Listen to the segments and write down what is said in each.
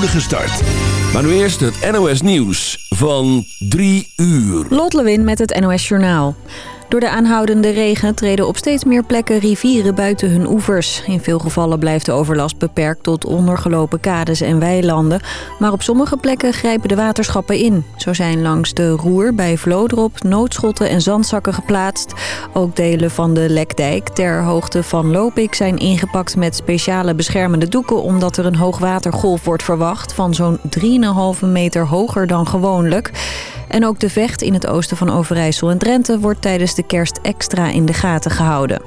start. Maar nu eerst het NOS Nieuws van 3 uur. Lot Lewin met het NOS Journaal. Door de aanhoudende regen treden op steeds meer plekken rivieren buiten hun oevers. In veel gevallen blijft de overlast beperkt tot ondergelopen kades en weilanden. Maar op sommige plekken grijpen de waterschappen in. Zo zijn langs de Roer bij Vlodrop noodschotten en zandzakken geplaatst. Ook delen van de Lekdijk ter hoogte van Lopik zijn ingepakt met speciale beschermende doeken... omdat er een hoogwatergolf wordt verwacht van zo'n 3,5 meter hoger dan gewoonlijk. En ook de vecht in het oosten van Overijssel en Drenthe wordt tijdens de kerst extra in de gaten gehouden.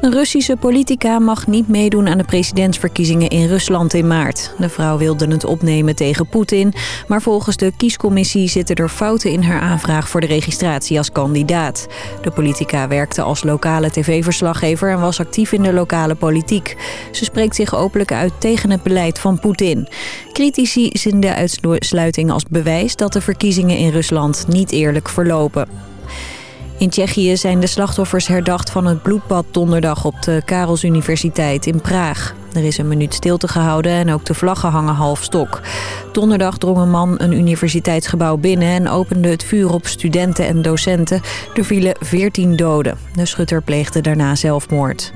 Een Russische politica mag niet meedoen aan de presidentsverkiezingen in Rusland in maart. De vrouw wilde het opnemen tegen Poetin, maar volgens de kiescommissie zitten er fouten in haar aanvraag voor de registratie als kandidaat. De politica werkte als lokale tv-verslaggever en was actief in de lokale politiek. Ze spreekt zich openlijk uit tegen het beleid van Poetin. Critici zien de uitsluiting als bewijs dat de verkiezingen in Rusland niet eerlijk verlopen. In Tsjechië zijn de slachtoffers herdacht van het bloedbad donderdag op de Karels Universiteit in Praag. Er is een minuut stilte gehouden en ook de vlaggen hangen half stok. Donderdag drong een man een universiteitsgebouw binnen en opende het vuur op studenten en docenten. Er vielen 14 doden. De schutter pleegde daarna zelfmoord.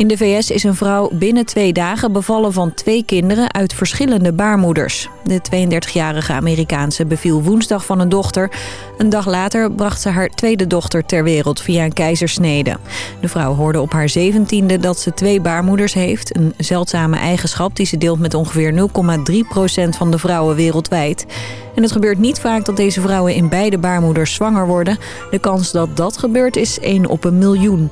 In de VS is een vrouw binnen twee dagen bevallen van twee kinderen uit verschillende baarmoeders. De 32-jarige Amerikaanse beviel woensdag van een dochter. Een dag later bracht ze haar tweede dochter ter wereld via een keizersnede. De vrouw hoorde op haar zeventiende dat ze twee baarmoeders heeft. Een zeldzame eigenschap die ze deelt met ongeveer 0,3% van de vrouwen wereldwijd. En het gebeurt niet vaak dat deze vrouwen in beide baarmoeders zwanger worden. De kans dat dat gebeurt is 1 op een miljoen.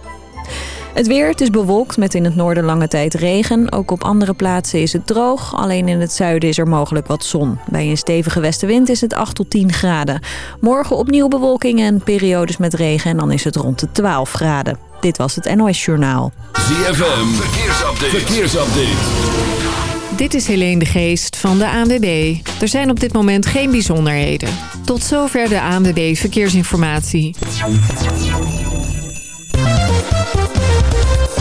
Het weer, het is bewolkt met in het noorden lange tijd regen. Ook op andere plaatsen is het droog. Alleen in het zuiden is er mogelijk wat zon. Bij een stevige westenwind is het 8 tot 10 graden. Morgen opnieuw bewolking en periodes met regen. En dan is het rond de 12 graden. Dit was het NOS Journaal. ZFM, verkeersupdate. verkeersupdate. Dit is Helene de Geest van de ANWB. Er zijn op dit moment geen bijzonderheden. Tot zover de ANWB Verkeersinformatie.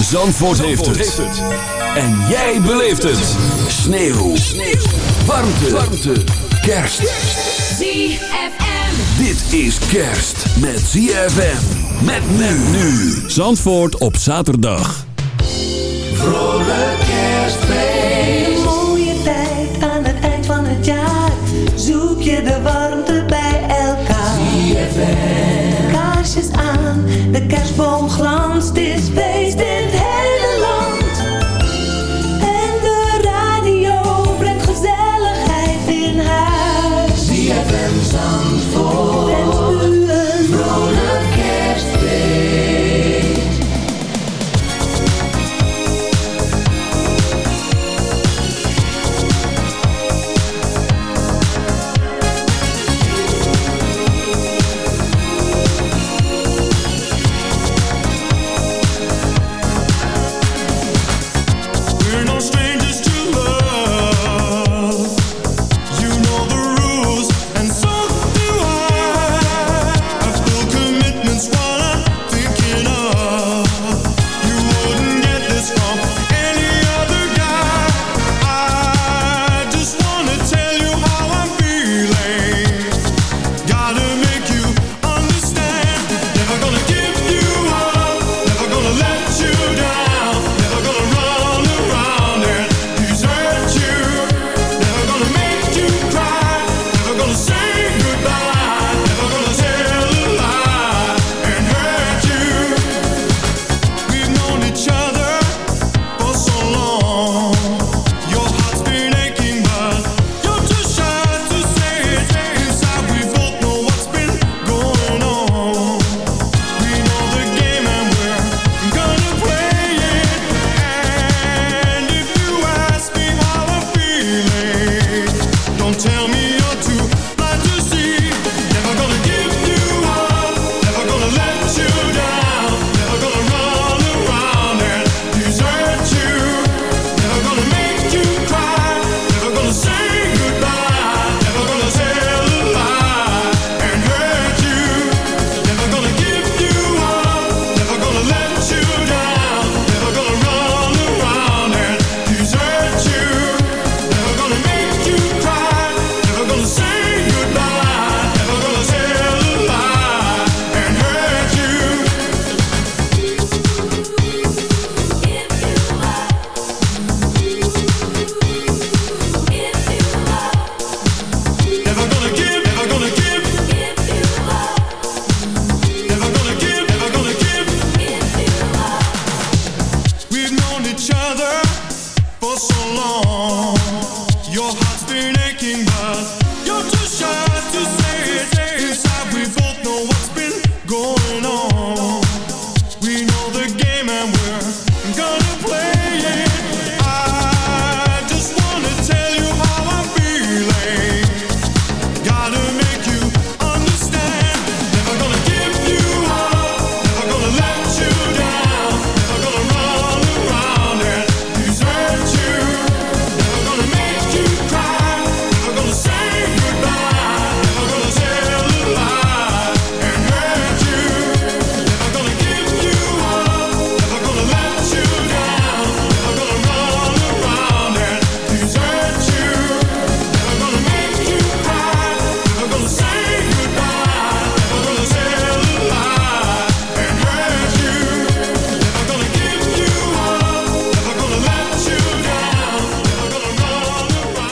Zandvoort, heeft, het. En jij beleeft het. Sneeuw. Sneeuw. Warmte. Warmte. Kerst. ZFM. Dit is kerst met ZFM. Met men nu. Zandvoort op zaterdag. Vrolijk kerstfeest. Een mooie tijd aan het eind van het jaar. Zoek je de warmte bij elkaar. ZFM. Kaarsjes aan, de kerstboom glanst, is feest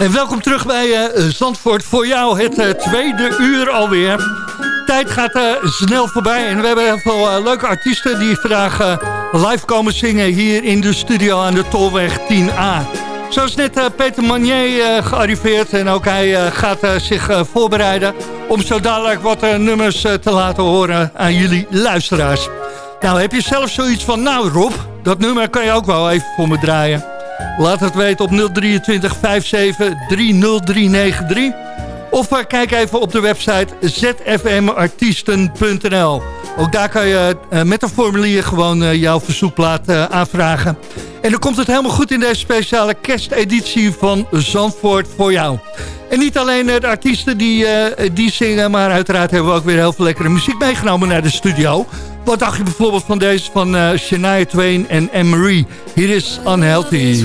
En welkom terug bij uh, Zandvoort voor jou, het uh, tweede uur alweer. Tijd gaat uh, snel voorbij en we hebben heel veel leuke artiesten... die vandaag live komen zingen hier in de studio aan de Tolweg 10A. Zo is net Peter Manier gearriveerd en ook hij gaat zich voorbereiden... om zo dadelijk wat nummers te laten horen aan jullie luisteraars. Nou, heb je zelf zoiets van, nou Rob, dat nummer kan je ook wel even voor me draaien... Laat het weten op 023 57 30393. Of uh, kijk even op de website zfmartiesten.nl. Ook daar kan je uh, met een formulier gewoon uh, jouw verzoekplaat aanvragen. En dan komt het helemaal goed in deze speciale kersteditie van Zandvoort voor jou. En niet alleen de artiesten die, die zingen, maar uiteraard hebben we ook weer heel veel lekkere muziek meegenomen naar de studio. Wat dacht je bijvoorbeeld van deze van Shania Twain en Anne-Marie? Hier is Unhealthy.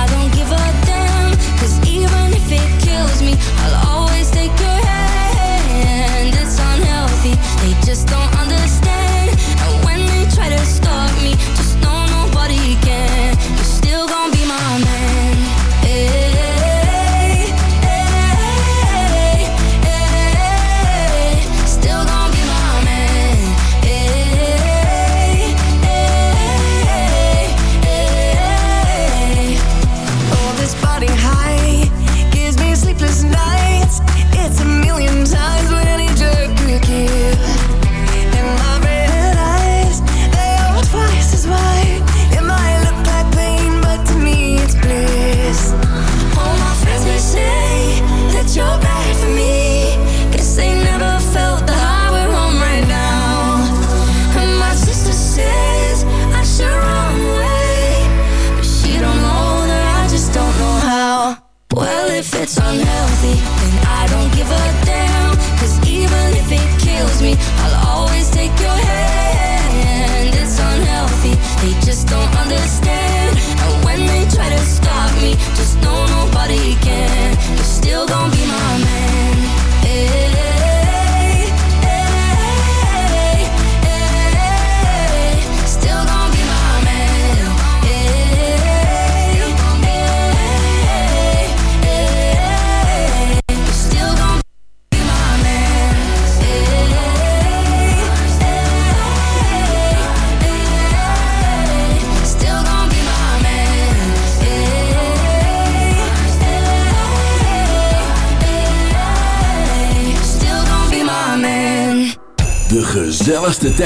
just don't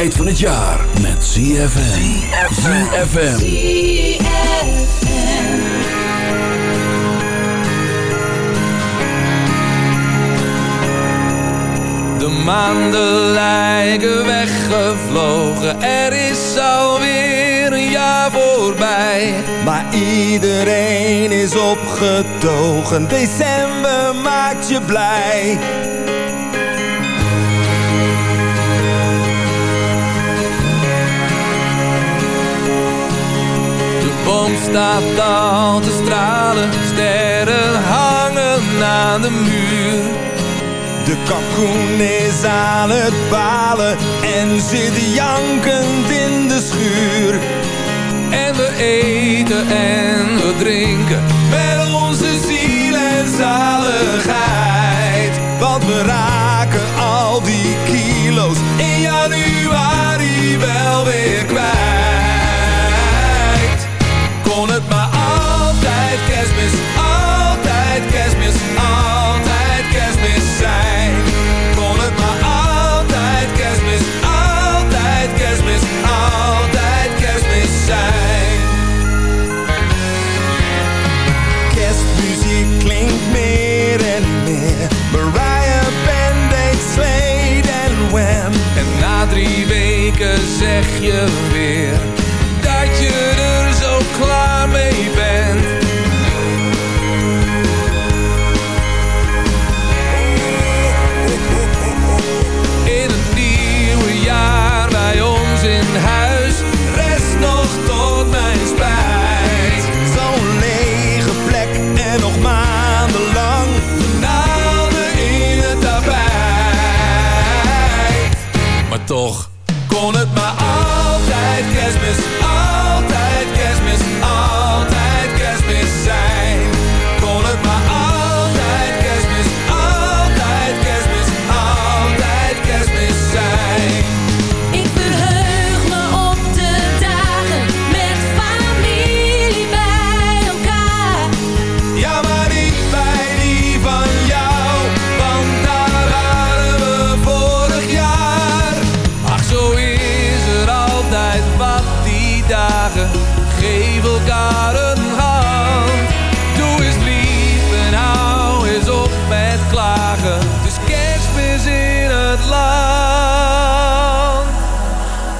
tijd van het jaar met ZFM. ZFM. De maanden lijken weggevlogen, er is alweer een jaar voorbij. Maar iedereen is opgetogen, december maakt je blij. Staat al te stralen, sterren hangen aan de muur. De kalkoen is aan het balen en zit jankend in de schuur. En we eten en we drinken met onze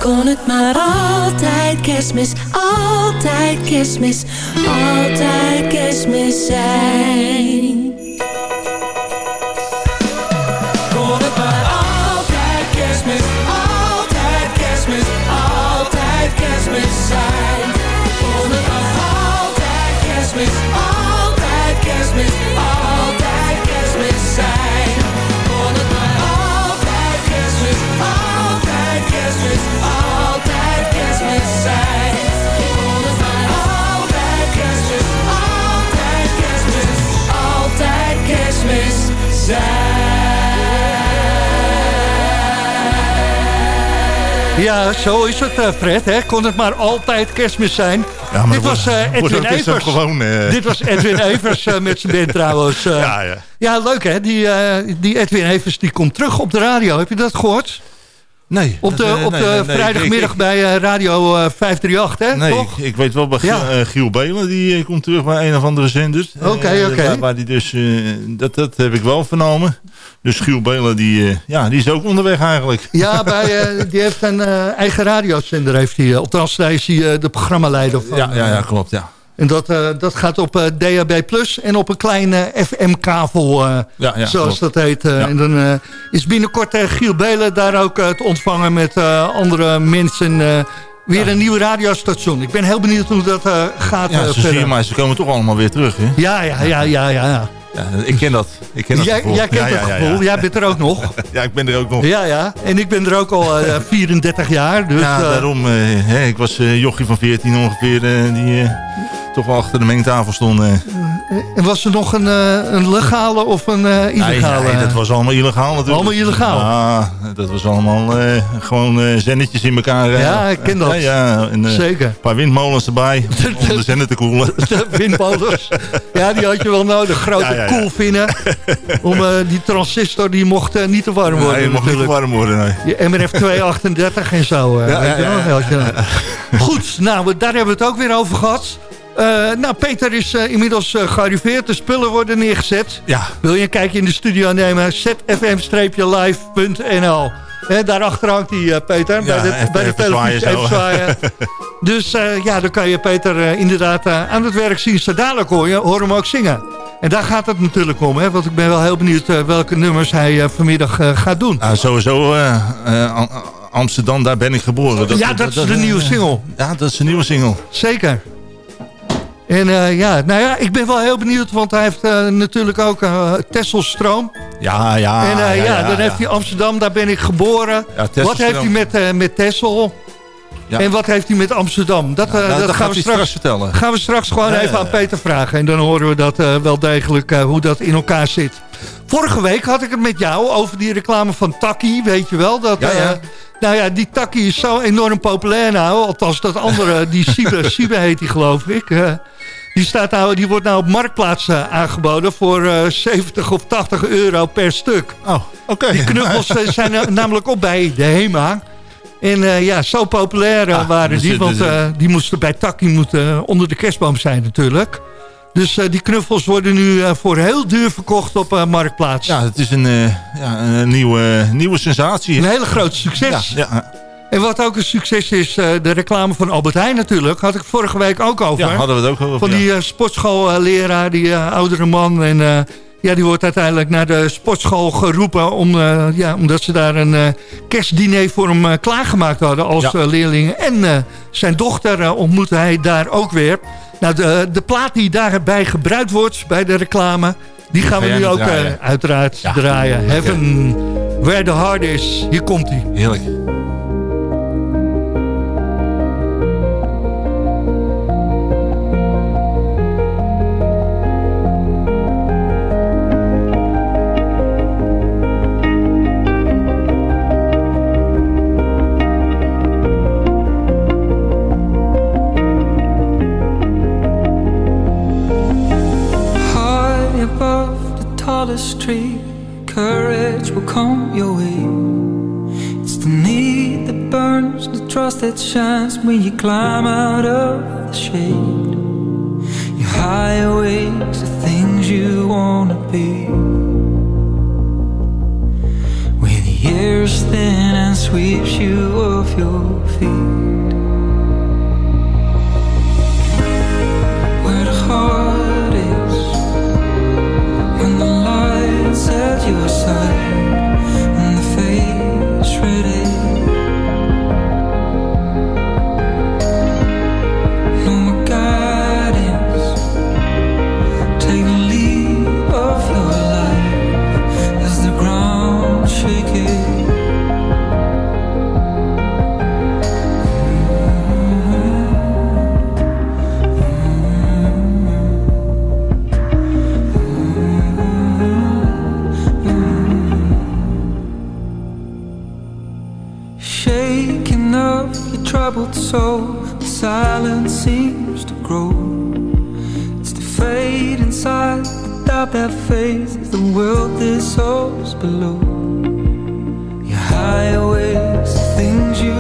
Kon het maar altijd kerstmis, altijd kerstmis, altijd kerstmis zijn. Kon het maar altijd kerstmis, altijd kerstmis, altijd kerstmis zijn. Ja, zo is het, eh, Fred. Hè? Kon het maar altijd kerstmis zijn. Ja, Dit was Edwin Evers. gewoon, eh. Dit was Edwin Evers met zijn band trouwens. eh. Ja, ja. ja, leuk hè. Die, die Edwin Evers die komt terug op de radio. Heb je dat gehoord? Nee. Op de, eh, op de nee, nee, vrijdagmiddag ik- bij eh, Radio eh, 538, hè? Nee, Toch? ik, ik weet wel bij Ja. eh, Giel Belen, die eh, komt terug bij een of andere zender. Oké, Eh, oké. Waar, waar die dus, eh, dat, dat heb ik wel vernomen. Dus Giel Belen, die, eh, ja, die is ook onderweg eigenlijk. Ja, bij, eh, die heeft een eh, eigen radiozender. Heeft hij, eh, althans, daar is hij eh, de programmaleider van. Ja, ja, ja klopt, ja. En dat, eh, dat gaat op eh, DAB Plus en op een kleine FM-kavel, eh, Ja, ja, zoals klopt. dat heet. Ja. En dan is binnenkort Giel Belen daar ook te ontvangen met andere mensen. weer een nieuw radiostation. Ik ben heel benieuwd hoe dat gaat Ja, ze zien maar ze komen toch allemaal weer terug, hè? Ja, ja, ja, ja, ja. ja. Ik ken dat. Ik ken dat Jij, kent Ja, dat ja, gevoel. Jij bent er ook nog. Ja, ik ben er ook nog. Ja, ja. En ik ben er ook al eh, 34 jaar. Dus, ja, eh, daarom. hè, ik was eh, jochie van 14 ongeveer, die toch wel achter de mengtafel stond. eh. En was er nog een, eh, een legale of een eh, illegale? Nee, nee, dat was allemaal illegaal natuurlijk. Allemaal illegaal? Ja, dat was allemaal gewoon eh zennetjes in elkaar. Ja, ik ken dat. Ja, en, Zeker. Een paar windmolens erbij, om de zender te koelen. De windmolens. Ja, die had je wel nodig. Grote Ja, ja, ja. koelvinnen. Om die transistor, die mocht niet te warm worden Nee, mocht niet te warm worden. Nee. Je MRF 238 en zo. Ja, Goed, nou, daar hebben we het ook weer over gehad. Eh, nou, Peter is eh, inmiddels eh, gearriveerd. De spullen worden neergezet. Ja. Wil je een kijkje in de studio nemen? zfm-live.nl Hè, Daar achter hangt hij, Peter, bij de, even- bij de televisie. Even zwaaien. Dus ja, dan kan je Peter inderdaad aan het werk zien. Zo dadelijk hoor je, hoor hem ook zingen. En daar gaat het natuurlijk om, hè, want ik ben wel heel benieuwd welke nummers hij vanmiddag gaat doen. Nou, sowieso Am- Amsterdam, daar ben ik geboren. Ja, dat is de nieuwe single. Ja, dat is de nieuwe single. Zeker. En eh, ja, nou ja, ik ben wel heel benieuwd, want hij heeft eh, natuurlijk ook uh, Tesselstroom. Ja, ja. en eh, ja, dan ja. heeft hij Amsterdam, daar ben ik geboren. Ja. Wat heeft hij met, met Tessel? Ja. En wat heeft hij met Amsterdam? Dat, nou, dat dat gaan, we straks, straks vertellen. gaan we straks gewoon Ja, even ja, aan ja. Peter vragen. En dan horen we dat wel degelijk, hoe dat in elkaar zit. Vorige week had ik het met jou over die reclame van Taki, weet je wel? Dat, Ja, ja. nou ja, die Taki is zo enorm populair nou. Althans, dat andere, die Siebe, Siebe heet die geloof ik. eh, die, staat nou, die wordt nou op Marktplaats eh, aangeboden voor eh, 70 of 80 euro per stuk. Oh, oké. Die knuffels eh, zijn eh, namelijk op bij de HEMA. En eh, ja, zo populair eh, Ah, waren dus die. Want eh, die moesten bij Taki moeten, eh, onder de kerstboom zijn natuurlijk. Dus eh, die knuffels worden nu eh, voor heel duur verkocht op eh, Marktplaats. Ja, het is een, eh, ja, een nieuwe, nieuwe sensatie. Een hele groot succes. Ja, ja, En wat ook een succes is, eh, de reclame van Albert Heijn natuurlijk. Had ik vorige week ook over. ja, hadden we het ook over. Van die eh, sportschoolleraar, die eh, oudere man. En ja, die wordt uiteindelijk naar de sportschool geroepen... Om, ja, omdat ze daar een kerstdiner voor hem klaargemaakt hadden als Ja. leerling. En zijn dochter ontmoette hij daar ook weer. Nou, de, de plaat die daarbij gebruikt wordt bij de reclame... die gaan we nu ook draaien. uiteraard Ja, draaien. Heaven, where the heart is. Hier komt hij. Heerlijk. The tree, courage will come your way. It's the need that burns, the trust that shines when you climb out of the shade. Your high awakes the things you wanna be. With years thin and and sweeps you off your feet. said you were sorry the silence seems to grow. It's the fade inside, the doubt that fades as the world dissolves below. Your highways, the things you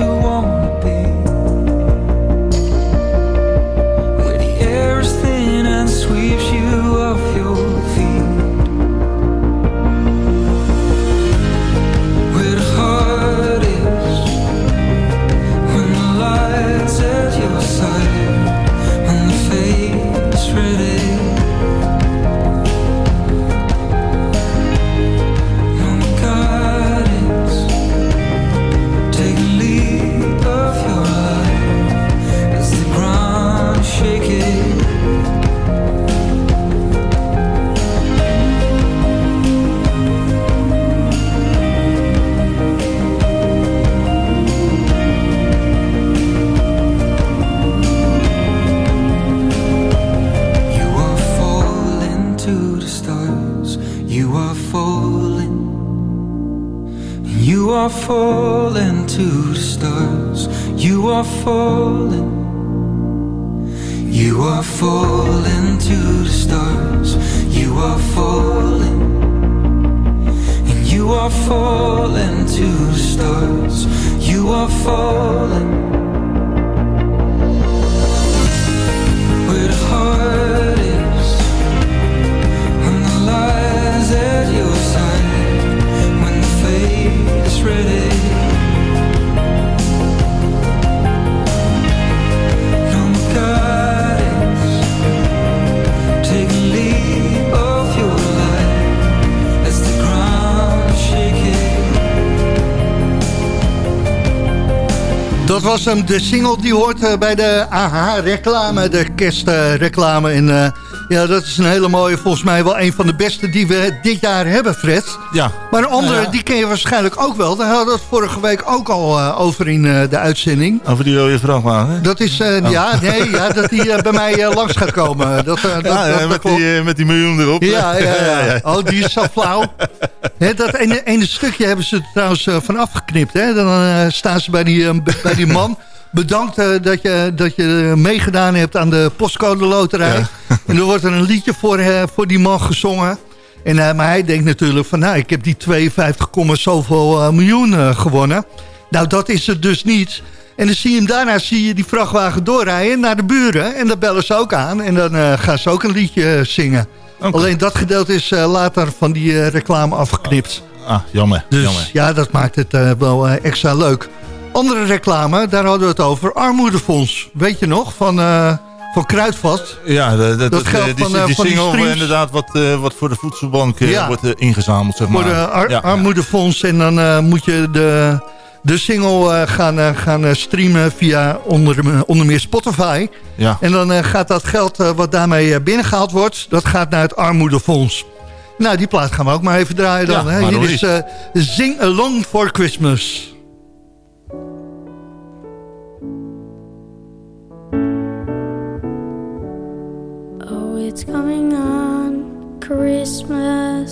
falling to the stars. You are falling. You are falling to the stars. You are falling. And you are falling to the stars. You are falling. Dat was hem, de single die hoort eh, bij de AH-reclame, de kerstreclame. en eh, ja, dat is een hele mooie, volgens mij wel een van de beste die we dit jaar hebben, Fred. Ja. Maar een andere, Ja. die ken je waarschijnlijk ook wel. Daar hadden we het vorige week ook al eh, over in eh, de uitzending. Over die rode vrachtwagen. Dat is, eh, Oh. ja, nee, ja, dat die eh, bij mij eh, langs gaat komen. Dat, eh, dat, Ja, dat- ja, dat met, die, eh, met die miljoen erop. Ja, ja, ja. Oh, die is zo flauw. Dat ene, ene stukje hebben ze er trouwens eh, van afgeknipt. Hè? Dan eh, staan ze bij die, eh, bij die man. Bedankt eh, dat, je, dat je meegedaan hebt aan de postcode loterij. En er wordt er een liedje voor, eh, voor die man gezongen. En, eh, maar hij denkt natuurlijk van, nou, ik heb die 52, komma zoveel eh, miljoen eh, gewonnen. Nou, dat is het dus niet. En dan zie je hem daarna zie je die vrachtwagen doorrijden naar de buren. En dan bellen ze ook aan. En dan eh, gaan ze ook een liedje eh, zingen. Alleen dat gedeelte is eh, later van die eh, reclame afgeknipt. Ah, jammer. Dus jammer. ja, dat maakt het eh, wel eh, extra leuk. Andere reclame, daar hadden we het over. Armoedefonds, weet je nog? Van, eh, van Kruidvat. Ja, Dat dat, geldt eh, die, van, eh, die van single streams. inderdaad wat, eh, wat voor de voedselbank eh, Ja. wordt eh, ingezameld, zeg maar. Voor de ar- ja. armoedefonds. En dan eh, moet je de, de single eh, gaan, eh, gaan eh, streamen via onder, onder meer Spotify. Ja. En dan eh, gaat dat geld eh, wat daarmee eh, binnengehaald wordt... dat gaat naar het armoedefonds. Nou, die plaat gaan we ook maar even draaien dan. Ja, hè? Hier is eh, Sing Along for Christmas. It's coming on Christmas.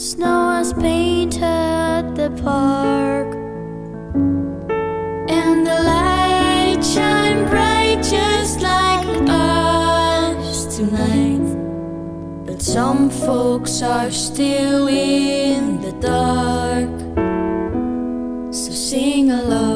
Snow has painted the park, and the lights shine bright just like us tonight. But some folks are still in the dark. So sing along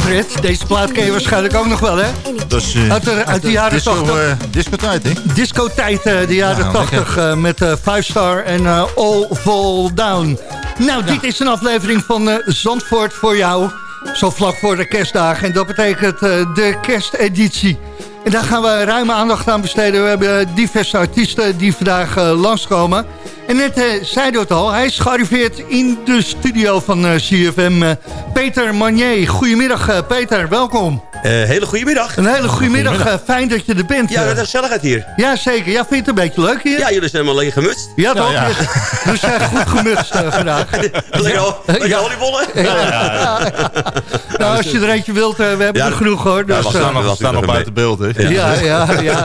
Fred, deze plaat ken je waarschijnlijk ook nog wel, hè? Dat is, eh, Uit de- uit de jaren disco, 80. eh, discotijd, hè? Discotijd, eh, de jaren Ja, 80, eh, met Five Star en All Fall Down. Nou, dit is een aflevering van Zandvoort voor jou. Zo vlak voor de kerstdagen. En dat betekent de kersteditie. En daar gaan we ruime aandacht aan besteden. We hebben diverse artiesten die vandaag langskomen. En net eh, zei het al, hij is gearriveerd in de studio van eh, CFM. eh, Peter Manier. Goedemiddag Peter, welkom. Eh, hele goede middag. Een hele goede middag. eh, fijn dat je er bent. Ja, eh. dat is gezelligheid hier. Ja, zeker. Ja, vind je het een beetje leuk hier? Ja, jullie zijn helemaal lekker gemutst. Ja, toch? Ja, We zijn goed gemutst eh, vandaag. Lekker, al- lekker oliebollen. Nou, als je er eentje wilt, eh, we hebben Ja, er genoeg hoor. ja, Dus, we eh, staan nog- we staan nog buiten beeld, hè? Ja, ja, ja.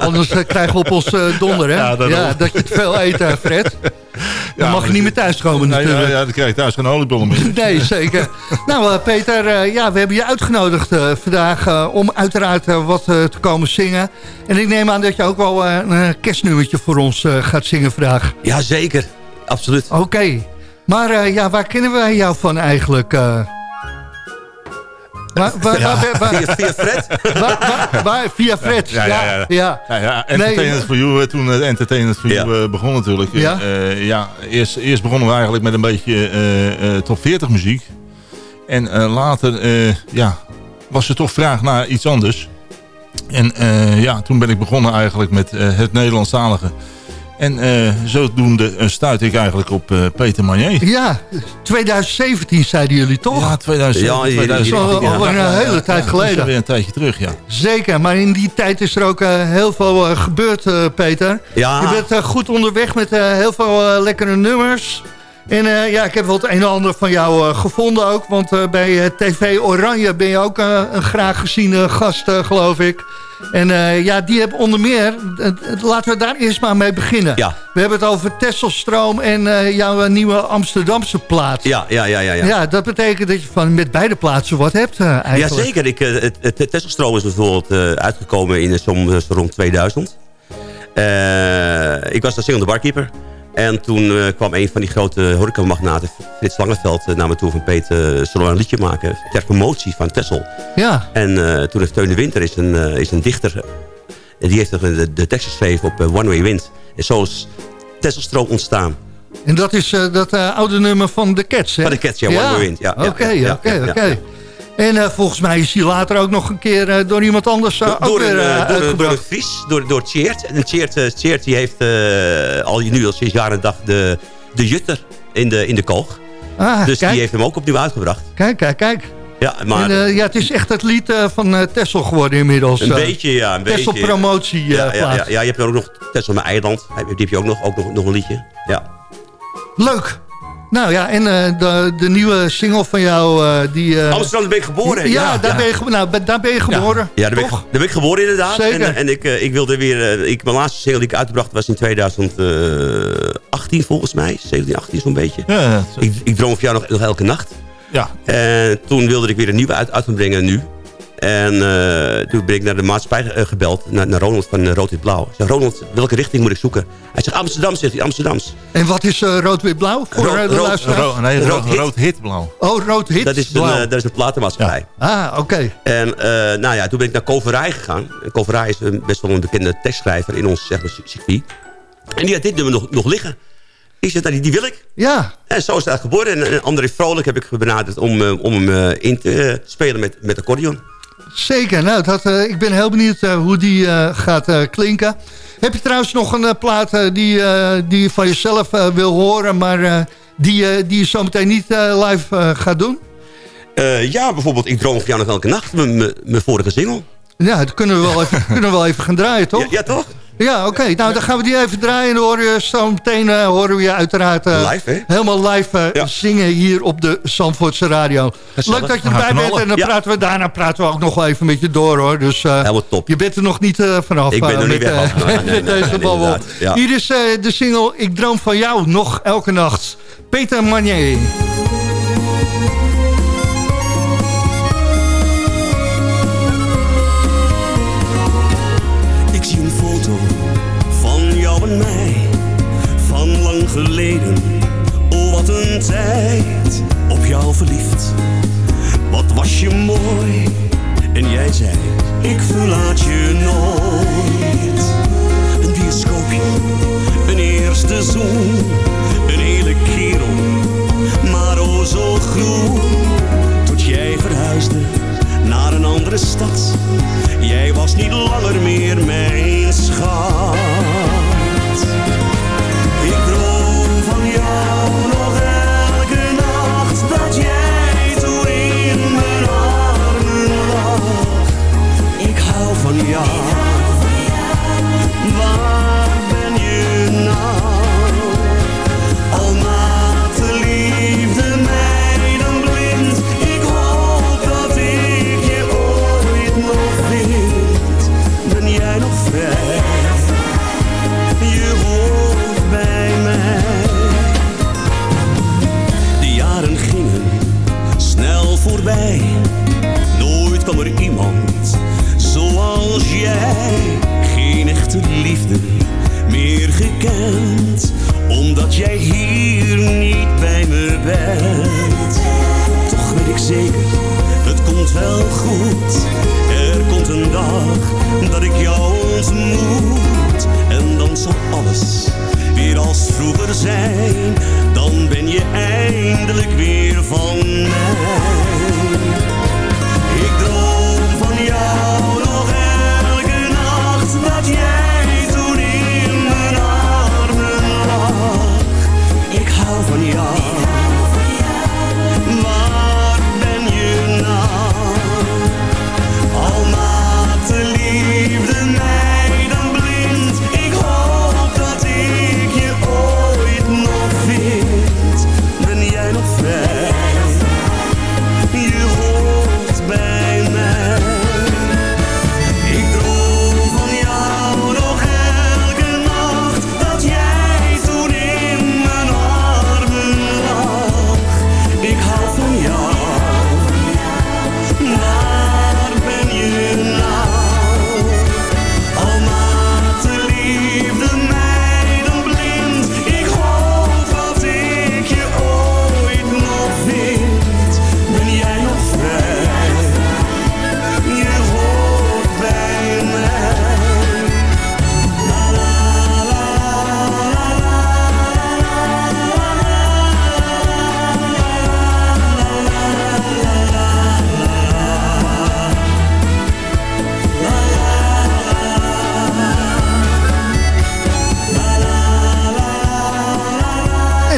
Anders eh, krijgen we op ons eh, donder, hè? Ja, Ja, dat je te veel eet, eh, Fred. Dan mag je niet meer thuiskomen Nee, ja, natuurlijk. ja, dan krijg je thuis geen oliebollen meer. Nee, zeker. Nou, eh, Peter, eh, ja, we hebben je uitgenodigd eh, vandaag eh, om uiteraard wat te komen zingen. En ik neem aan dat je ook wel een kerstnummertje voor ons eh, gaat zingen vandaag. Ja, zeker. Absoluut. Oké. Maar eh, ja, waar kennen wij jou van eigenlijk? Eh? Waar, waar, Ja. waar- waar- Via, via Fred? waar- waar- waar- via Fred. Ja, ja, ja. ja. Ja, ja, Nee, Entertainment for You, eh, toen het Entertainment for Ja. You eh, begon natuurlijk. Ja. Eh, ja, eerst, eerst begonnen we eigenlijk met een beetje eh, eh, top 40 muziek. En eh, later eh, ja, was er toch vraag naar iets anders. En eh, ja, toen ben ik begonnen eigenlijk met eh, het Nederlandstalige. En eh, zodoende uh, stuit ik eigenlijk op uh, Peter Manier. Ja, 2017 zeiden jullie toch? Ja, 2017. Ja, 2018, al een ja. hele tijd geleden. Dat is weer een tijdje terug, ja. Zeker, maar in die tijd is er ook heel veel gebeurd, Peter. Ja. Je bent goed onderweg met heel veel lekkere nummers. En uh, ja, ik heb wel het een en ander van jou uh, gevonden ook. Want uh, bij TV Oranje ben je ook een graag geziene gast, geloof ik. En ja, die hebben onder meer... laten we daar eerst maar mee beginnen. Ja. We hebben het over Tesselstroom en jouw nieuwe Amsterdamse plaats. Ja, ja, ja, ja, ja. Ja, dat betekent dat je van met beide plaatsen wat hebt eigenlijk. Jazeker. Ik, Tesselstroom is bijvoorbeeld uitgekomen in zo'n rond 2000. ik was de single barkeeper. En toen uh, kwam een van die grote horecamagnaten, Frits Langeveld, uh, naar me toe van Peter, uh, zullen we een liedje maken ter promotie van Tessel. Ja. En toen heeft Teun de Winter is een, is een dichter, en die heeft de, de tekst geschreven op One Way Wind. En zo is Tesselstroom ontstaan. En dat is dat oude nummer van de Cats, hè? Van de Cats, ja, One Way Wind. Ja, Oké, oké, oké. En uh, volgens mij is hij later ook nog een keer uh, door iemand anders uh, door, ook weer een, door, door, een Fries, door, door Tjeerd. En Tjeerd, Tjeerd die heeft al nu al sinds jaar en dag de, de Jutter in de, in de koog. Ah, dus kijk. die heeft hem ook opnieuw uitgebracht. Kijk, kijk, kijk. Ja, maar... En, ja, het is echt het lied van Tessel geworden inmiddels. Een beetje, ja. Een Tessel beetje. promotie ja, ja, ja, ja, je hebt ook nog Tessel met eiland. Die heb je ook nog, ook nog, nog een liedje. Ja. Leuk. Nou ja, en uh, de, de nieuwe single van jou... Uh, die, uh, Amsterdam, daar ben ik geboren. Ja, ja daar, ja. Ben je, nou, daar ben je geboren. Ja, daar, ben ik, daar ben ik geboren inderdaad. Zeker. En, en ik, ik wilde weer... ik, mijn laatste single die ik uitgebracht was in 2018 volgens mij. 17, 18 zo'n beetje. Ja, ik, ik droom van jou nog, nog elke nacht. Ja. En toen wilde ik weer een nieuwe uit, uit brengen nu. En uh, toen ben ik naar de maatschappij uh, gebeld, naar, naar Ronald van uh, Rood Wit Blauw. Ik zeg, Ronald, welke richting moet ik zoeken? Hij zegt, Amsterdam, zegt hij, Amsterdams. En wat is Rood Wit Blauw voor rood, de rood, luisteraar? Ro nee, rood, hit. rood hit blauw. Oh, Rood Hit dat is blauw. Een, dat is een platenmaatschappij. Ja. Ah, oké. Okay. En nou ja, toen ben ik naar Koverij gegaan. En Koverij is een, best wel een bekende tekstschrijver in ons zeg maar, circuit. En die had dit nummer nog, nog liggen. Ik zei, nou, die, die wil ik. Ja. En zo is het geboren. En, en André Vrolijk heb ik benaderd om, om hem in te spelen met, met accordeon. Zeker, nou, dat, uh, ik ben heel benieuwd uh, hoe die uh, gaat klinken. Heb je trouwens nog een plaat die, die je van jezelf wil horen... maar die, die je zometeen niet live gaat doen? ja, bijvoorbeeld Ik droom van jou nog elke nacht, mijn vorige single. Ja, dat kunnen we wel even, kunnen we wel even gaan draaien, toch? Ja, ja toch? Ja, oké. Okay. Nou, dan gaan we die even draaien. En dan horen we zo meteen uh, horen we je uiteraard uh, live, hè? helemaal live uh, ja. zingen hier op de Zandvoortse Radio. Gezellig. Leuk dat je erbij bent. En dan ja. praten we daarna praten we ook nog wel even met je door, hoor. Dus helemaal top. je bent er nog niet vanaf. Ik ben er met, niet weg. Uh, nee, nee, met deze nee, babbel. Ja. Hier is de single Ik droom van jou nog elke nacht. Peter Manier. Geleden. Oh, wat een tijd, op jou verliefd. Wat was je mooi, en jij zei, ik verlaat je nooit. Een bioscoopje, een eerste zoen, een hele kerel, maar oh zo groen. Tot jij verhuisde naar een andere stad. Jij was niet langer meer mijn schat. Voorbij.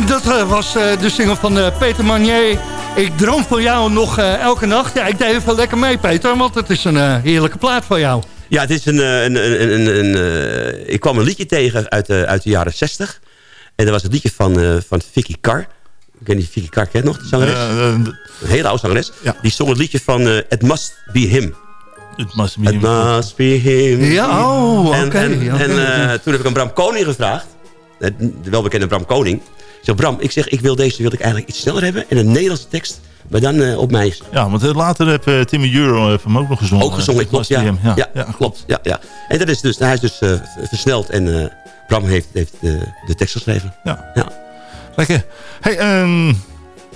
En dat eh, was eh, de single van eh, Peter Manier. Ik droom van jou nog eh, elke nacht. Ja, ik deed even lekker mee, Peter, want het is een eh, heerlijke plaat van jou. Ja, het is een... een, een, een, een, eh, ik kwam een liedje tegen uit, de uit de jaren 60. En dat was het liedje van, eh, van Vicky Carr. Ik weet niet of Vicky Carr kent nog, die zangeres. een hele oude zangeres. Die zong het liedje van eh, It Must Be Him. It must be It must be him. Ja, oh, En, oké, en, en, eh, toen heb ik aan Bram Koning gevraagd. De welbekende Bram Koning. Zeg, Bram, ik zeg, ik wil deze wil ik eigenlijk iets sneller hebben. En een Nederlandse tekst, maar dan eh, op mij. Ja, want eh, later heb eh, Timmy Euro heeft hem ook nog gezongen. Ook gezongen, klopt, ja. Him, Ja, klopt. Ja, ja. En dat is dus, hij is dus eh, versneld en eh, Bram heeft, heeft de, de tekst geschreven. Ja. ja. Lekker. Hey, ehm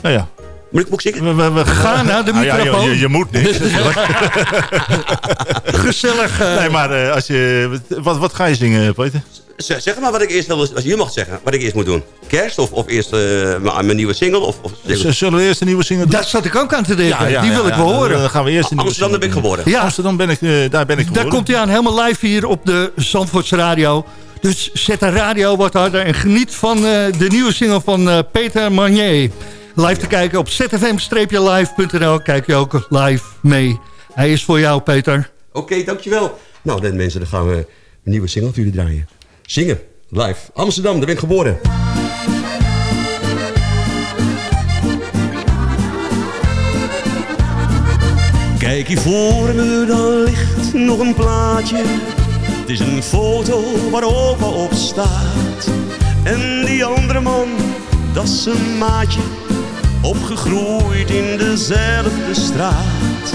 nou ja. Moet ik, moet ik zingen? We, we, we Ga naar de Ah, ja, je- microfoon. je, moet niks. Gezellig. eh. Nee, maar eh, als je, wat, wat ga je zingen, Peter? Zeg, zeg maar wat ik eerst wil, als je mag zeggen, wat ik eerst moet doen. Kerst of, of eerst eh, mijn nieuwe single? Of, of, Zullen we eerst een nieuwe single doen? Daar zat ik ook aan te denken. Die wil ik wel horen. Dan gaan we eerst een nieuwe Amsterdam, daar ben ik doen. Ja. Amsterdam ben ik, eh, daar ben ik Daar geboren. komt hij aan, helemaal live hier op de Zandvoorts Radio. Dus zet de radio wat harder en geniet van eh, de nieuwe single van eh, Peter Manier. Live te kijken op zfm-live.nl. Kijk je ook live mee. Hij is voor jou, Peter. Oké, dankjewel. Nou, dan mensen, dan gaan we een nieuwe single voor jullie draaien. Zingen, live. Amsterdam, daar ben geboren. Kijk hier voor me, dan ligt nog een plaatje. Het is een foto waar opa op staat. En die andere man, dat is een maatje. Opgegroeid in dezelfde straat.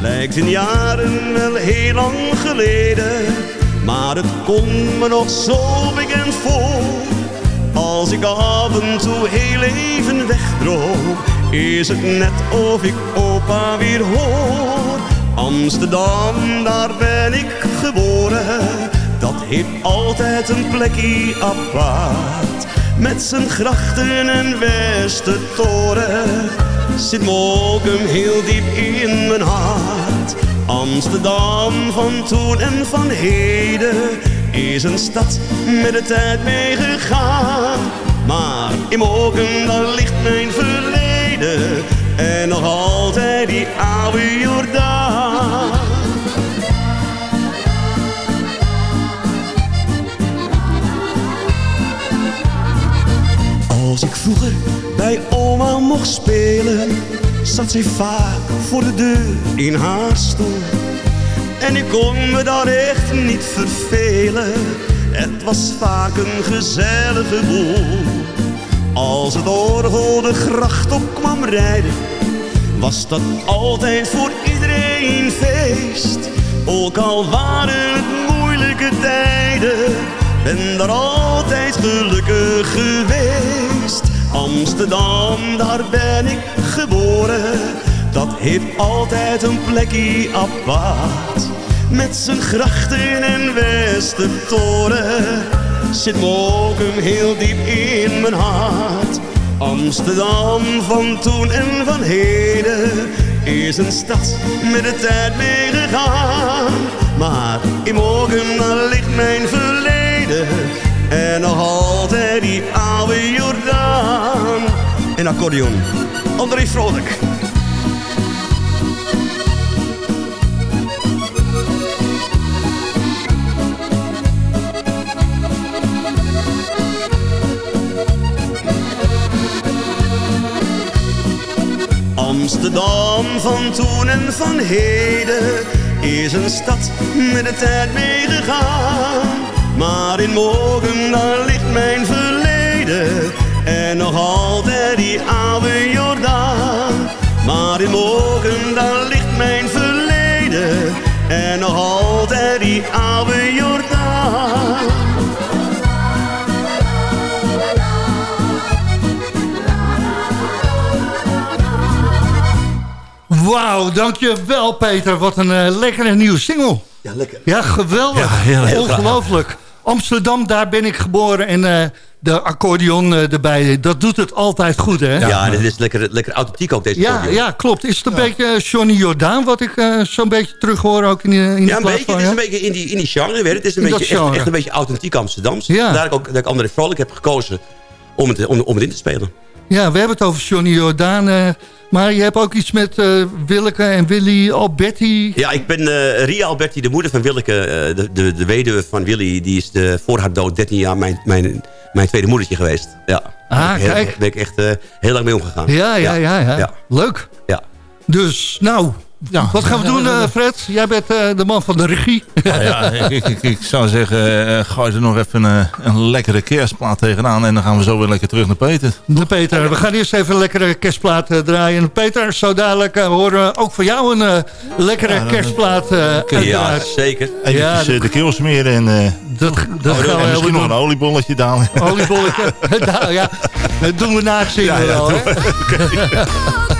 Lijkt in jaren wel heel lang geleden. Maar het komt me nog zo bekend voor. Als ik af en toe heel even wegdroom, is het net of ik opa weer hoor. Amsterdam, daar ben ik geboren. Dat heeft altijd een plekje apart. Met zijn grachten en Westertoren zit Mokum heel diep in mijn hart. Amsterdam van toen en van heden is een stad met de tijd meegegaan. Maar in Mokum daar ligt mijn verleden en nog altijd die oude Jordaan. Als ik vroeger bij oma mocht spelen, zat zij vaak voor de deur in haar stoel. En ik kon me daar echt niet vervelen, het was vaak een gezellige boel. Als het orgel de gracht op kwam rijden, was dat altijd voor iedereen feest. Ook al waren het moeilijke tijden, ben daar altijd gelukkig geweest. Amsterdam, daar ben ik geboren, dat heeft altijd een plekje apart. Met zijn grachten en Westertoren zit Mokum heel diep in mijn hart. Amsterdam van toen en van heden is een stad met de tijd meegegaan. Maar in Mokum ligt mijn verleden en nog altijd die accordeon, André Vrolijk. Amsterdam van toen en van heden is een stad met de tijd meegegaan. Maar in morgen daar ligt mijn verleden en nog altijd die oude Jordaan. Maar in morgen daar ligt mijn verleden en nog altijd die oude Jordaan. Wauw, dankjewel Peter. Wat een eh, lekkere nieuwe single. Ja, lekker. Ja, geweldig. Ja, heel erg. Ongelooflijk. Amsterdam, daar ben ik geboren. En eh, de accordeon eh, erbij, dat doet het altijd goed, hè? Ja, en dit is lekker, lekker authentiek ook deze Ja, accordeon. ja, klopt. Is het een beetje eh, Johnny Jordaan, wat ik eh, zo'n beetje terug hoor ook in, de- in de Ja, een plaat beetje. van Het is een beetje in die, in die genre weer. Het is een In beetje, echt een beetje authentiek Amsterdams. Ja. Daar ik ook, dat ik André Vrolijk heb gekozen om, het, om, om het in te spelen. Ja, we hebben het over Johnny Jordaan. eh, maar je hebt ook iets met eh, Willeke en Willy Alberti. Ja, ik ben eh, Ria Alberti, de moeder van Willeke. de, de, de weduwe van Willy. Die is de, voor haar dood 13 jaar mijn, mijn, mijn tweede moedertje geweest. Ja. Ah, Daar ben ik heel- kijk. ben ik echt heel lang mee omgegaan. Ja, ja, ja. ja. Ja. Leuk. Ja. Dus, nou, wat gaan we doen, eh, Fred? Jij bent eh, de man van de regie. Ja, ik, ik, ik zou zeggen, eh, gooi er nog even een, een lekkere kerstplaat tegenaan. En dan gaan we zo weer lekker terug naar Peter. De Peter, we gaan eerst even een lekkere kerstplaat draaien. Peter, zo dadelijk horen we ook van jou een eh, lekkere Ja, kerstplaat Ja, zeker. Even Ja, de keel smeren en, eh, Dat, dat oh, gaan we en misschien nog doen. een oliebolletje dadelijk. Oliebolletje. nou ja, dat doen we na het zingen Ja, ja, wel. hè?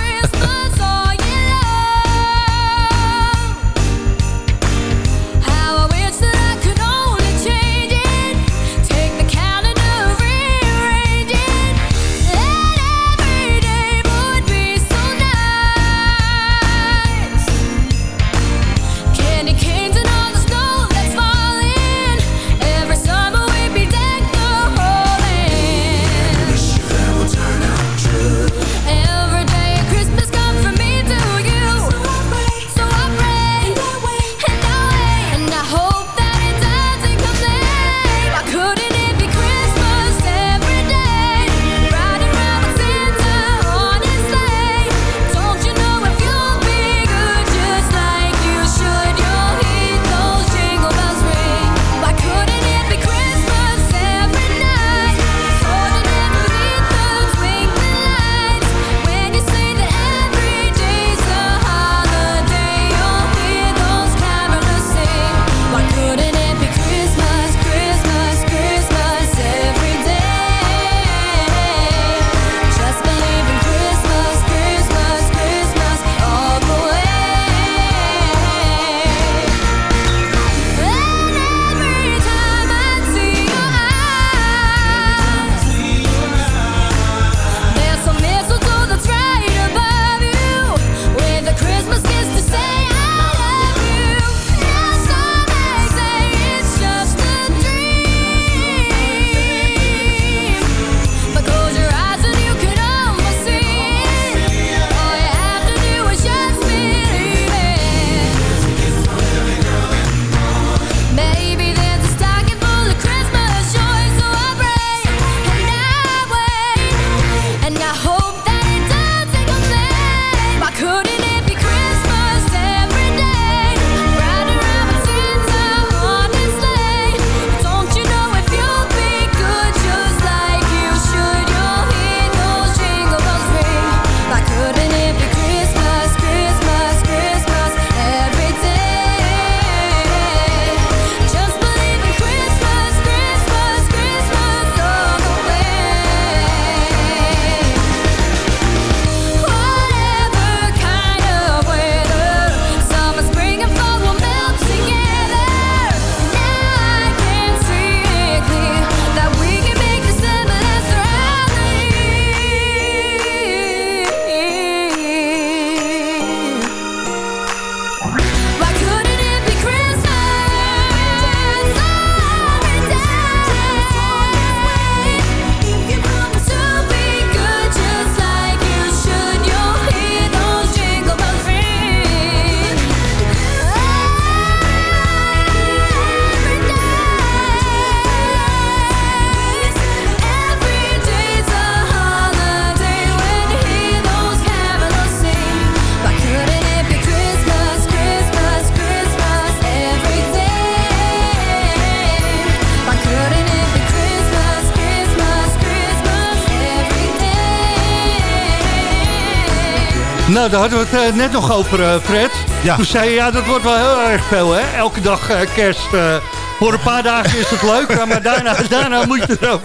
Nou, daar hadden we het eh, net nog over, eh, Fred. Toen zei je, ja, dat wordt wel heel erg veel, hè? Elke dag eh, kerst. voor een paar dagen is het leuk, maar daarna, daarna moet je er ook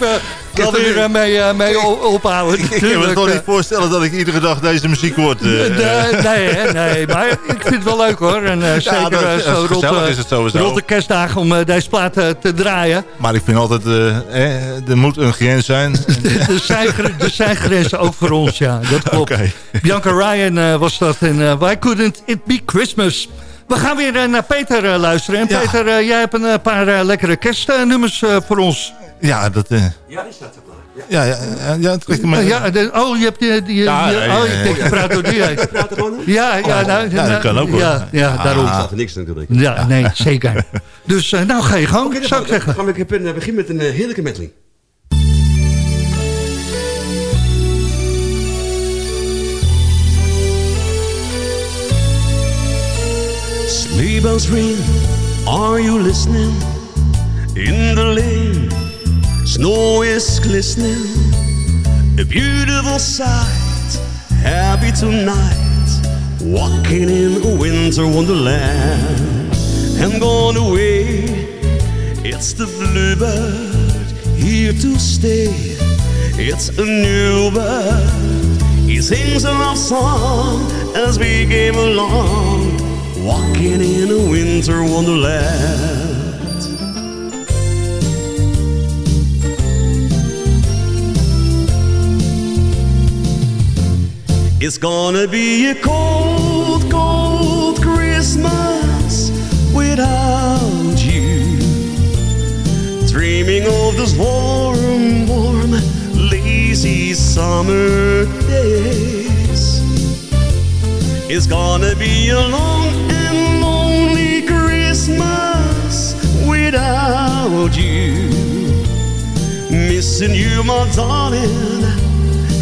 wel weer eh, mee, eh, mee ophouden. Ik kan me toch eh. niet voorstellen dat ik iedere dag deze muziek hoor. eh, Nee, nee, hè, nee, maar ik vind het wel leuk hoor. En eh, zeker dat- eh, ja, zo rond, eh, is het sowieso. rond de kerstdagen om eh, deze plaat eh, te draaien. Maar ik vind altijd, eh, eh, er moet een grens zijn. er, zijn, er zijn grenzen ook voor ons, ja. Dat klopt. Bianca Ryan eh, was dat en eh, Why Couldn't It Be Christmas? We gaan weer eh, naar Peter eh, luisteren. En Peter, eh, jij hebt een eh, paar eh, lekkere kerstnummers eh, voor ons. Ja, dat... eh, Ja, die staat er klaar. Ja, ja, ja, ja hem maar. Ja, de- oh, je hebt die... die Ja, die- ja, ja, oh, ja. ik denk, je praat door die. Praat er gewoon? Ja, ja, nou, Ja, dat kan ook, hoor. Ja, ja daarom. Er staat er niks natuurlijk. Ja, nee, zeker. Dus eh, nou ga je gang, Oké, dan zou ik gaan we- zeggen. gaan we beginnen begin met een eh, heerlijke medley. Sleigh bells ring, are you listening? In the lane, snow is glistening. A beautiful sight, happy tonight. Walking in a winter wonderland. And gone away, it's the bluebird here to stay. It's a new bird. He sings a love song as we came along. Walking in a winter wonderland. It's gonna be a cold, cold Christmas without you. Dreaming of those warm, warm, lazy summer days. It's gonna be a long and lonely Christmas without you. Missing you, my darling,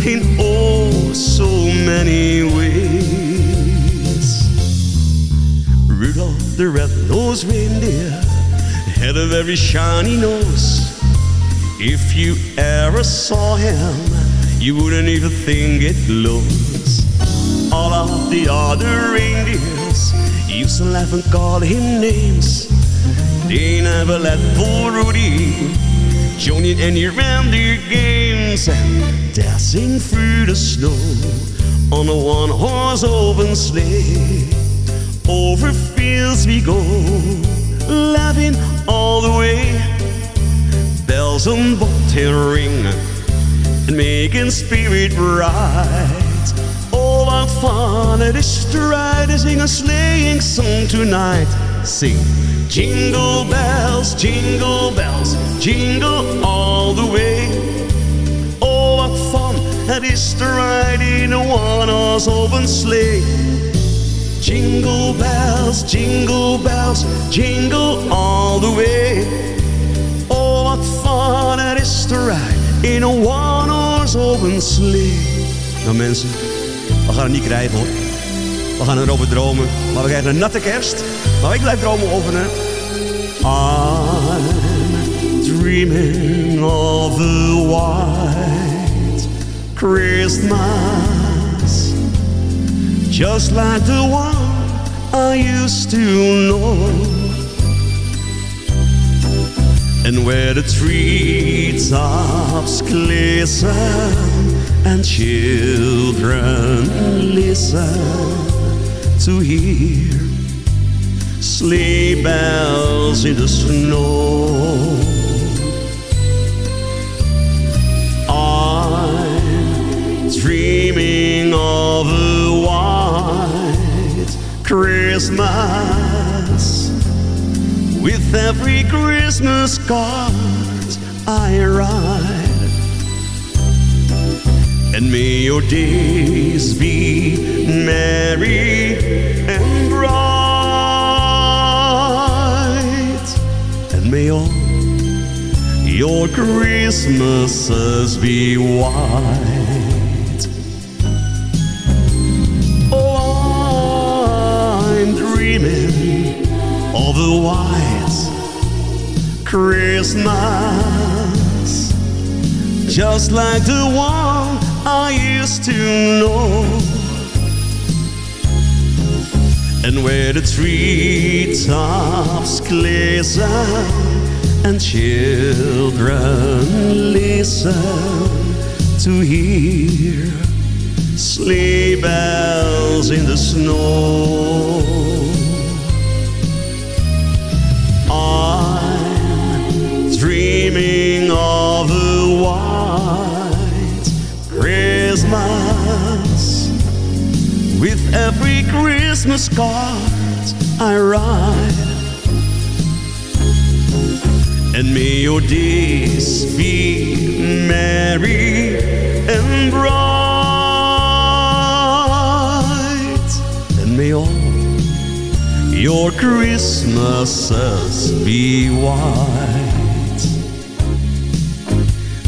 in oh so many ways. Rudolph the red-nosed reindeer had a very shiny nose. If you ever saw him, you wouldn't even think it glows. All of the other reindeers used to laugh and call him names. They never let poor Rudy join in any reindeer games and dancing through the snow on a one-horse open sleigh. Over fields we go, laughing all the way. Bells on bobtail ring and making spirit bright. Oh, what fun it is to ride and sing a sleighing song tonight. Sing jingle bells, jingle bells, jingle all the way. It is to ride in a one-horse open sleigh. Jingle bells, jingle bells, jingle all the way. Oh, what fun it is to ride in a one-horse open sleigh. Nou mensen, we gaan het niet krijgen hoor. We gaan erover dromen, maar we krijgen een natte kerst. Maar ik blijf dromen over een... Dreaming of white Christmas Just like the one I used to know And where the treetops glisten And children listen to hear sleigh bells in the snow. Dreaming of a white Christmas. With every Christmas card I write. And may your days be merry and bright. And may all your Christmases be white. White Christmas. Just like the one I used to know. And where the treetops glisten and children listen to hear sleigh bells in the snow. Christmas with every Christmas card I write. And may your days be merry and bright. And may all your Christmases be white.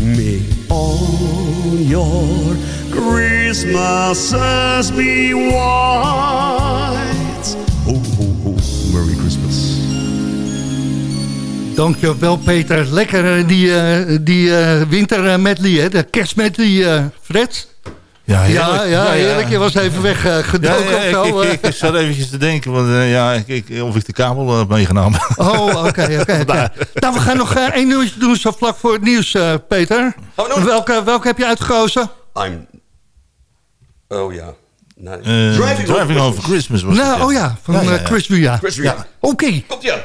May all your Christmases be white. Ho, ho, ho. Merry Christmas. Dankjewel Peter. Lekker eh, die, eh, die eh, winter medley, hè? de kerstmedley, eh, Fred. Ja, Ja, heerlijk. ja, heerlijk. Je was even weggedoken Ja, ja, of zo. ik, ik, ik zat eventjes te denken want, eh, ja, ik, ik- of ik de kabel heb meegenomen. Oh, oké, oké. oké. Nou, we gaan nog één nieuwtje doen zo vlak voor het nieuws, eh, Peter. Welke, welke heb je uitgekozen? I'm... Oh ja. Nee. Eh, Driving, over Christmas was Nou, het, oh ja, van Ja, ja, eh, ja. Chris Ria. Chris Ria. Ja. Oké. Komt ja.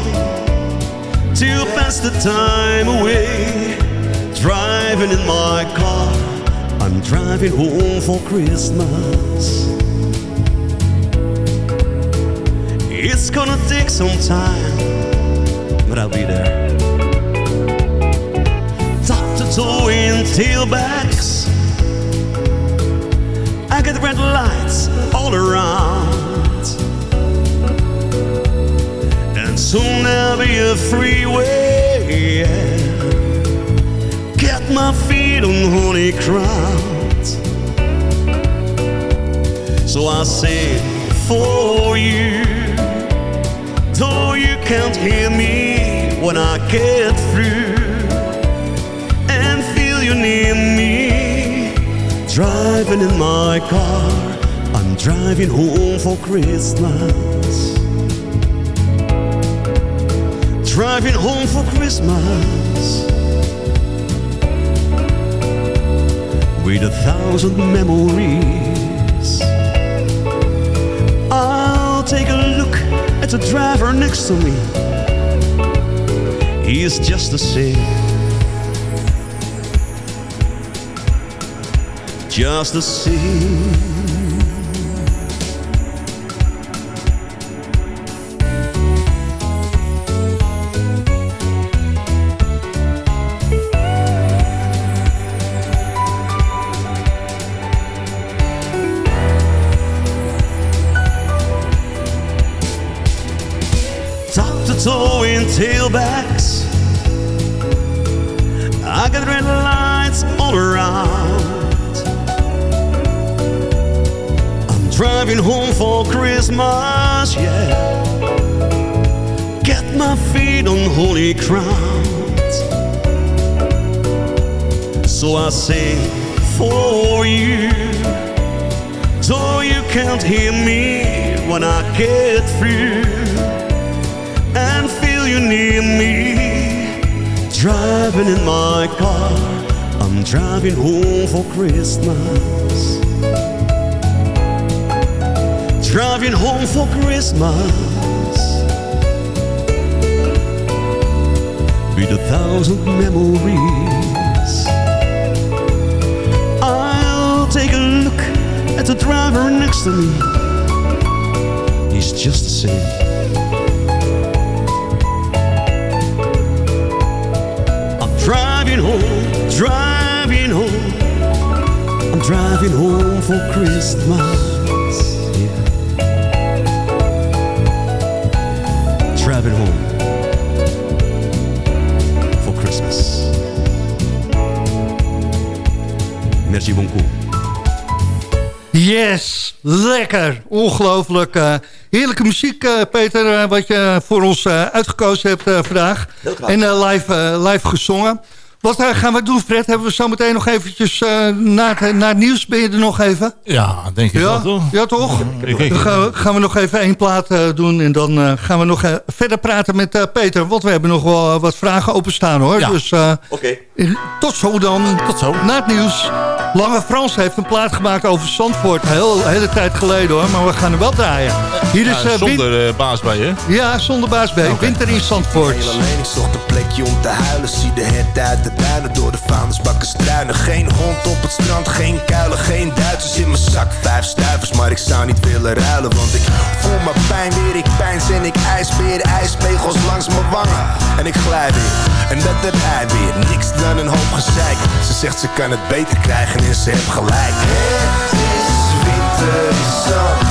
to pass the time away. Driving in my car, I'm driving home for Christmas. It's gonna take some time, but I'll be there. Top to toe in tailbacks. I got red lights all around. Soon there'll be a freeway. yeah. Get my feet on holy ground. So I sing for you. Though you can't hear me when I get through. And feel you near me. Driving in my car. I'm driving home for Christmas. Driving home for Christmas with a thousand memories. I'll take a look at the driver next to me. He's just the same. Just the same. Tailbacks. I got red lights all around. I'm driving home for Christmas, yeah. Get my feet on holy ground. So I sing for you. Though you can't hear me when I get through near me. Driving in my car, I'm driving home for Christmas. Driving home for Christmas with a thousand memories. I'll take a look at the driver next to me. He's just the same. Driving home, driving home. I'm driving home for Christmas. Yeah. Driving home for Christmas. Merci beaucoup. Yes! Lekker, ongelooflijk. eh, heerlijke muziek, eh, Peter, eh, wat je voor ons uitgekozen hebt vandaag. En live, live gezongen. Wat eh, gaan we doen, Fred? Hebben we zo meteen nog eventjes eh, naar, het, naar het nieuws? Ben je er nog even? Ja, denk ik ja? wel, toch? Ja, toch? Ik- ik- Dan gaan we, gaan we nog even één plaat eh, doen en dan eh, gaan we nog verder praten met eh, Peter. Want we hebben nog wel wat vragen openstaan hoor. Ja. Dus eh, Oké. tot zo dan. Tot zo. Na het nieuws. Lange Frans heeft een plaat gemaakt over Zandvoort. Heel, een hele tijd geleden hoor, maar we gaan hem wel draaien. Hier is eh, zonder eh, baas bij je. Ja, zonder baas B. Winter in Zandvoort. Heel alleen, ik zocht een plekje om te huilen. Zie de het uit de duinen door de vaandersbakken struinen. Geen hond op het strand, geen kuilen, geen Duitsers in mijn zak. Vijf stuivers, maar ik zou niet willen ruilen. Want ik voel mijn pijn weer, ik pijns en ik ijsbeer. Ijspegels langs mijn wangen en ik glij weer. En dat heb hij weer, niks dan een hoop gezeik. Ze zegt ze kan het beter krijgen en ze heeft gelijk. Het is winter in